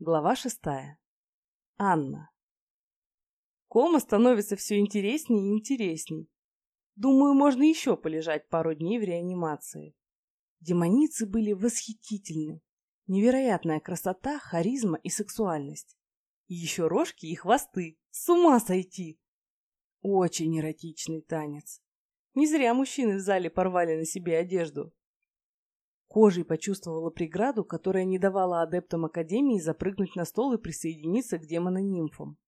Глава шестая. Анна. Кома становится все интереснее и интересней. Думаю, можно еще полежать пару дней в реанимации. Демоницы были восхитительны. Невероятная красота, харизма и сексуальность. И еще рожки и хвосты. С ума сойти! Очень эротичный танец. Не зря мужчины в зале порвали на себе одежду. Кожей почувствовала преграду, которая не давала адептам Академии запрыгнуть на стол и присоединиться к демоно-нимфам.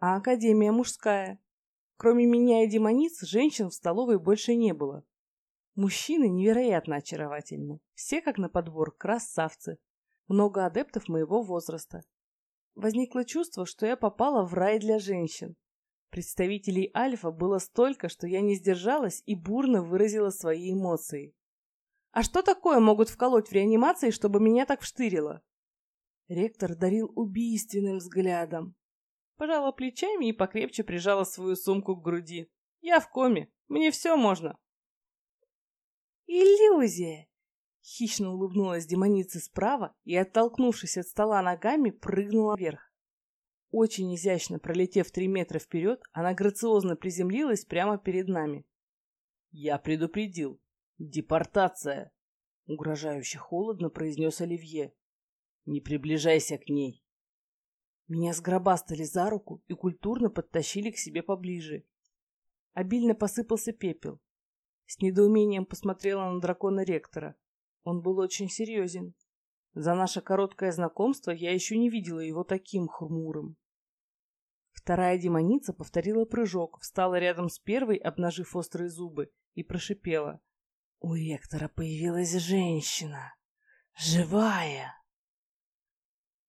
А Академия мужская. Кроме меня и демониц, женщин в столовой больше не было. Мужчины невероятно очаровательны. Все, как на подбор, красавцы. Много адептов моего возраста. Возникло чувство, что я попала в рай для женщин. Представителей Альфа было столько, что я не сдержалась и бурно выразила свои эмоции. А что такое могут вколоть в реанимации, чтобы меня так вштырило? Ректор дарил убийственным взглядом. Пожала плечами и покрепче прижала свою сумку к груди. Я в коме, мне все можно. Иллюзия! Хищно улыбнулась демоница справа и, оттолкнувшись от стола ногами, прыгнула вверх. Очень изящно пролетев три метра вперед, она грациозно приземлилась прямо перед нами. Я предупредил, «Депортация!» — угрожающе холодно произнес Оливье. «Не приближайся к ней!» Меня сгробастали за руку и культурно подтащили к себе поближе. Обильно посыпался пепел. С недоумением посмотрела на дракона ректора. Он был очень серьезен. За наше короткое знакомство я еще не видела его таким хмурым. Вторая демоница повторила прыжок, встала рядом с первой, обнажив острые зубы, и прошипела. У ректора появилась женщина. Живая.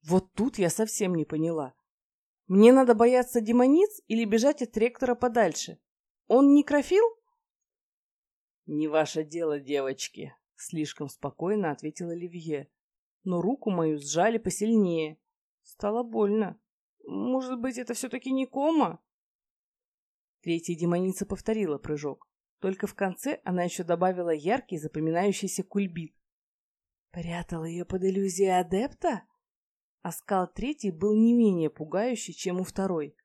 Вот тут я совсем не поняла. Мне надо бояться демониц или бежать от ректора подальше? Он некрофил? Не ваше дело, девочки, слишком спокойно ответил Оливье. Но руку мою сжали посильнее. Стало больно. Может быть, это все-таки не кома? Третья демоница повторила прыжок. Только в конце она еще добавила яркий запоминающийся кульбит. Прятал ее под иллюзией адепта? А скал третий был не менее пугающий, чем у второй.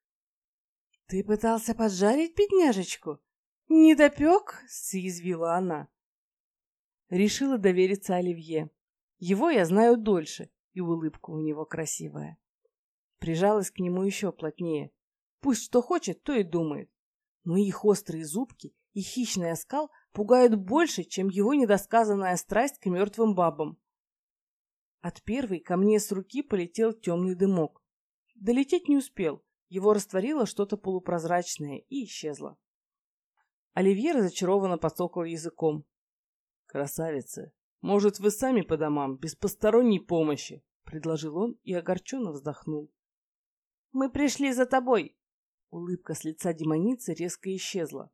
«Ты пытался поджарить бедняжечку? Не допек?» — съязвила она. Решила довериться Оливье. Его я знаю дольше, и улыбка у него красивая. Прижалась к нему еще плотнее. Пусть что хочет, то и думает. Но их острые зубки и хищный оскал пугают больше, чем его недосказанная страсть к мертвым бабам. От первой ко мне с руки полетел темный дымок. Долететь не успел, его растворило что-то полупрозрачное и исчезло. Оливье разочарованно подсокал языком. «Красавица, может, вы сами по домам, без посторонней помощи?» — предложил он и огорченно вздохнул. «Мы пришли за тобой!» Улыбка с лица демоницы резко исчезла.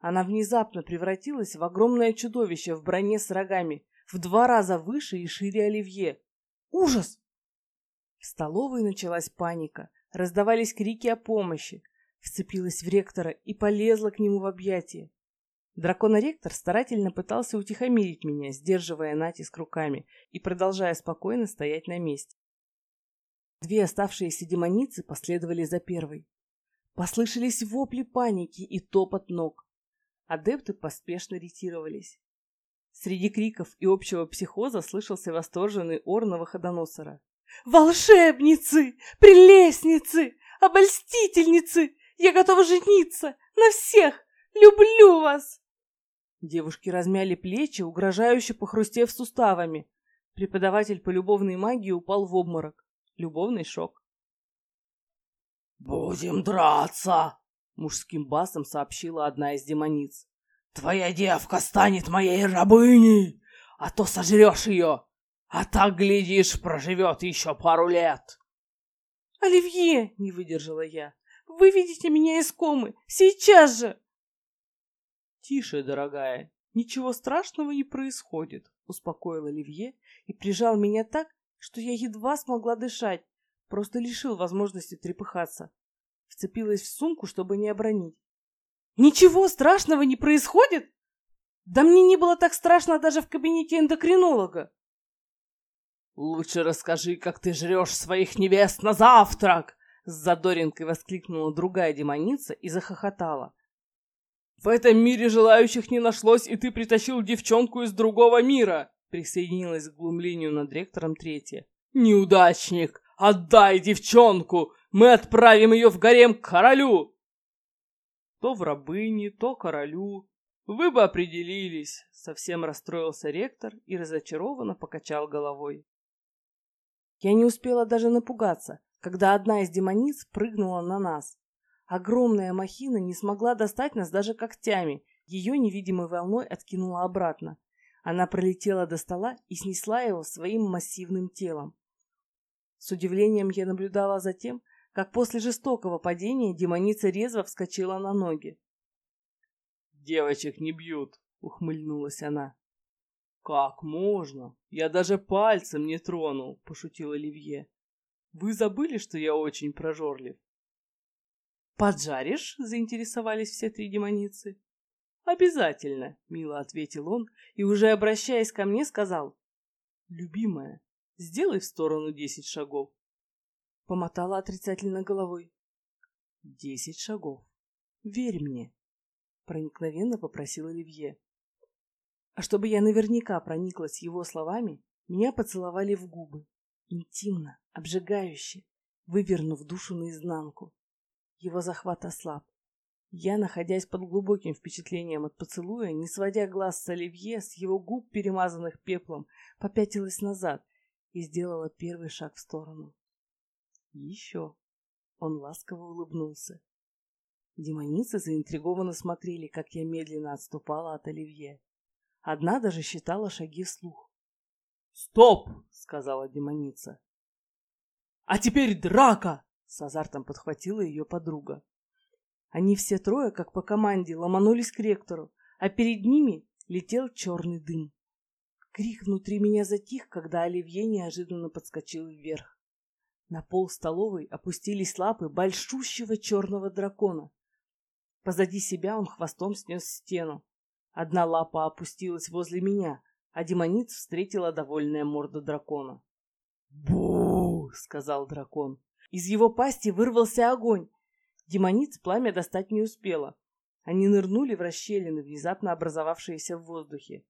Она внезапно превратилась в огромное чудовище в броне с рогами, в два раза выше и шире Оливье. Ужас! В столовой началась паника, раздавались крики о помощи. Вцепилась в ректора и полезла к нему в объятия. Драконоректор старательно пытался утихомирить меня, сдерживая натиск руками и продолжая спокойно стоять на месте. Две оставшиеся демоницы последовали за первой. Послышались вопли паники и топот ног. Адепты поспешно ретировались. Среди криков и общего психоза слышался восторженный ор новоходоносора. «Волшебницы! Прелестницы! Обольстительницы! Я готова жениться! На всех! Люблю вас!» Девушки размяли плечи, угрожающе похрустев суставами. Преподаватель по любовной магии упал в обморок. Любовный шок. «Будем драться!» Мужским басом сообщила одна из демониц. Твоя девка станет моей рабыней, а то сожрешь ее, а так, глядишь, проживет еще пару лет. Оливье, не выдержала я, вы видите меня из комы, сейчас же! Тише, дорогая, ничего страшного не происходит, успокоил Оливье и прижал меня так, что я едва смогла дышать, просто лишил возможности трепыхаться. Вцепилась в сумку, чтобы не обронить. «Ничего страшного не происходит? Да мне не было так страшно даже в кабинете эндокринолога!» Лучше расскажи, как ты жрешь своих невест на завтрак!» С задоринкой воскликнула другая демоница и захохотала. «В этом мире желающих не нашлось, и ты притащил девчонку из другого мира!» Присоединилась к глумлению над ректором третья. «Неудачник! Отдай девчонку! Мы отправим ее в гарем к королю!» То в рабыни, то королю. Вы бы определились, совсем расстроился ректор и разочарованно покачал головой. Я не успела даже напугаться, когда одна из демониц прыгнула на нас. Огромная махина не смогла достать нас даже когтями, ее невидимой волной откинула обратно. Она пролетела до стола и снесла его своим массивным телом. С удивлением я наблюдала за тем, как после жестокого падения демоница резво вскочила на ноги. «Девочек не бьют», — ухмыльнулась она. «Как можно? Я даже пальцем не тронул», — пошутил Оливье. «Вы забыли, что я очень прожорлив?» «Поджаришь?» — заинтересовались все три демоницы. «Обязательно», — мило ответил он и, уже обращаясь ко мне, сказал. «Любимая, сделай в сторону десять шагов». Помотала отрицательно головой. «Десять шагов. Верь мне», — проникновенно попросил Оливье. А чтобы я наверняка прониклась его словами, меня поцеловали в губы. Интимно, обжигающе, вывернув душу наизнанку. Его захват ослаб. Я, находясь под глубоким впечатлением от поцелуя, не сводя глаз с Оливье, с его губ, перемазанных пеплом, попятилась назад и сделала первый шаг в сторону. Еще. Он ласково улыбнулся. Демоницы заинтригованно смотрели, как я медленно отступала от Оливье. Одна даже считала шаги вслух. «Стоп!» — сказала демоница. «А теперь драка!» — с азартом подхватила ее подруга. Они все трое, как по команде, ломанулись к ректору, а перед ними летел черный дым. Крик внутри меня затих, когда Оливье неожиданно подскочил вверх. На пол столовой опустились лапы большущего черного дракона. Позади себя он хвостом снес стену. Одна лапа опустилась возле меня, а демониц встретила довольная морда дракона. «Бу!» — сказал дракон. Из его пасти вырвался огонь. Демониц пламя достать не успела. Они нырнули в расщелины, внезапно образовавшиеся в воздухе.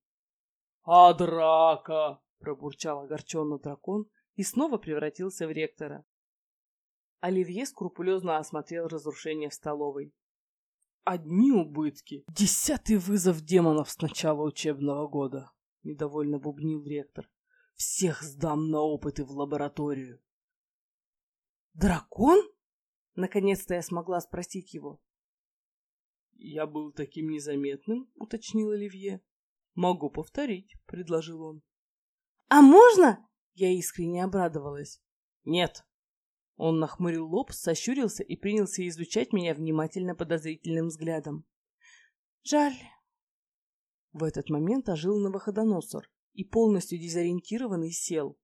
«А драка!» — пробурчал огорченно дракон и снова превратился в ректора. Оливье скрупулезно осмотрел разрушение в столовой одни убытки. Десятый вызов демонов с начала учебного года, недовольно бубнил ректор. Всех сдам на опыты в лабораторию. Дракон? Наконец-то я смогла спросить его. Я был таким незаметным, уточнил Оливье. Могу повторить, предложил он. А можно? Я искренне обрадовалась. Нет, он нахмурил лоб, сощурился и принялся изучать меня внимательно подозрительным взглядом. «Жаль». В этот момент ожил Новоходоносор и полностью дезориентированный сел.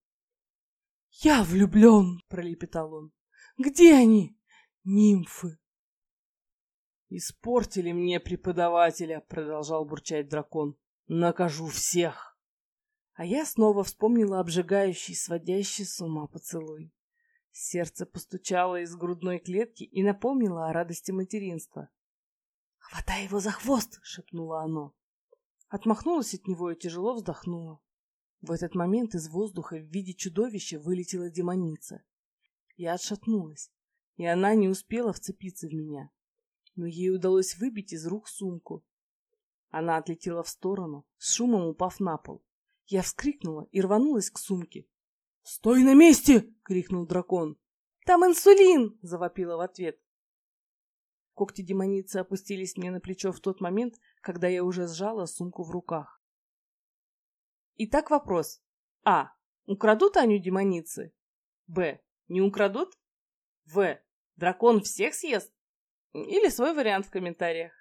«Я влюблен!» — пролепетал он. «Где они? Нимфы!» «Испортили мне преподавателя!» — продолжал бурчать дракон. «Накажу всех!» А я снова вспомнила обжигающий, сводящий с ума поцелуй. Сердце постучало из грудной клетки и напомнило о радости материнства. «Хватай его за хвост!» — шепнуло оно. Отмахнулась от него и тяжело вздохнула. В этот момент из воздуха в виде чудовища вылетела демоница. Я отшатнулась, и она не успела вцепиться в меня, но ей удалось выбить из рук сумку. Она отлетела в сторону, с шумом упав на пол. Я вскрикнула и рванулась к сумке, «Стой на месте!» — крикнул дракон. «Там инсулин!» — завопила в ответ. Когти демоницы опустились мне на плечо в тот момент, когда я уже сжала сумку в руках. Итак, вопрос. А. Украдут Аню демоницы? Б. Не украдут? В. Дракон всех съест? Или свой вариант в комментариях.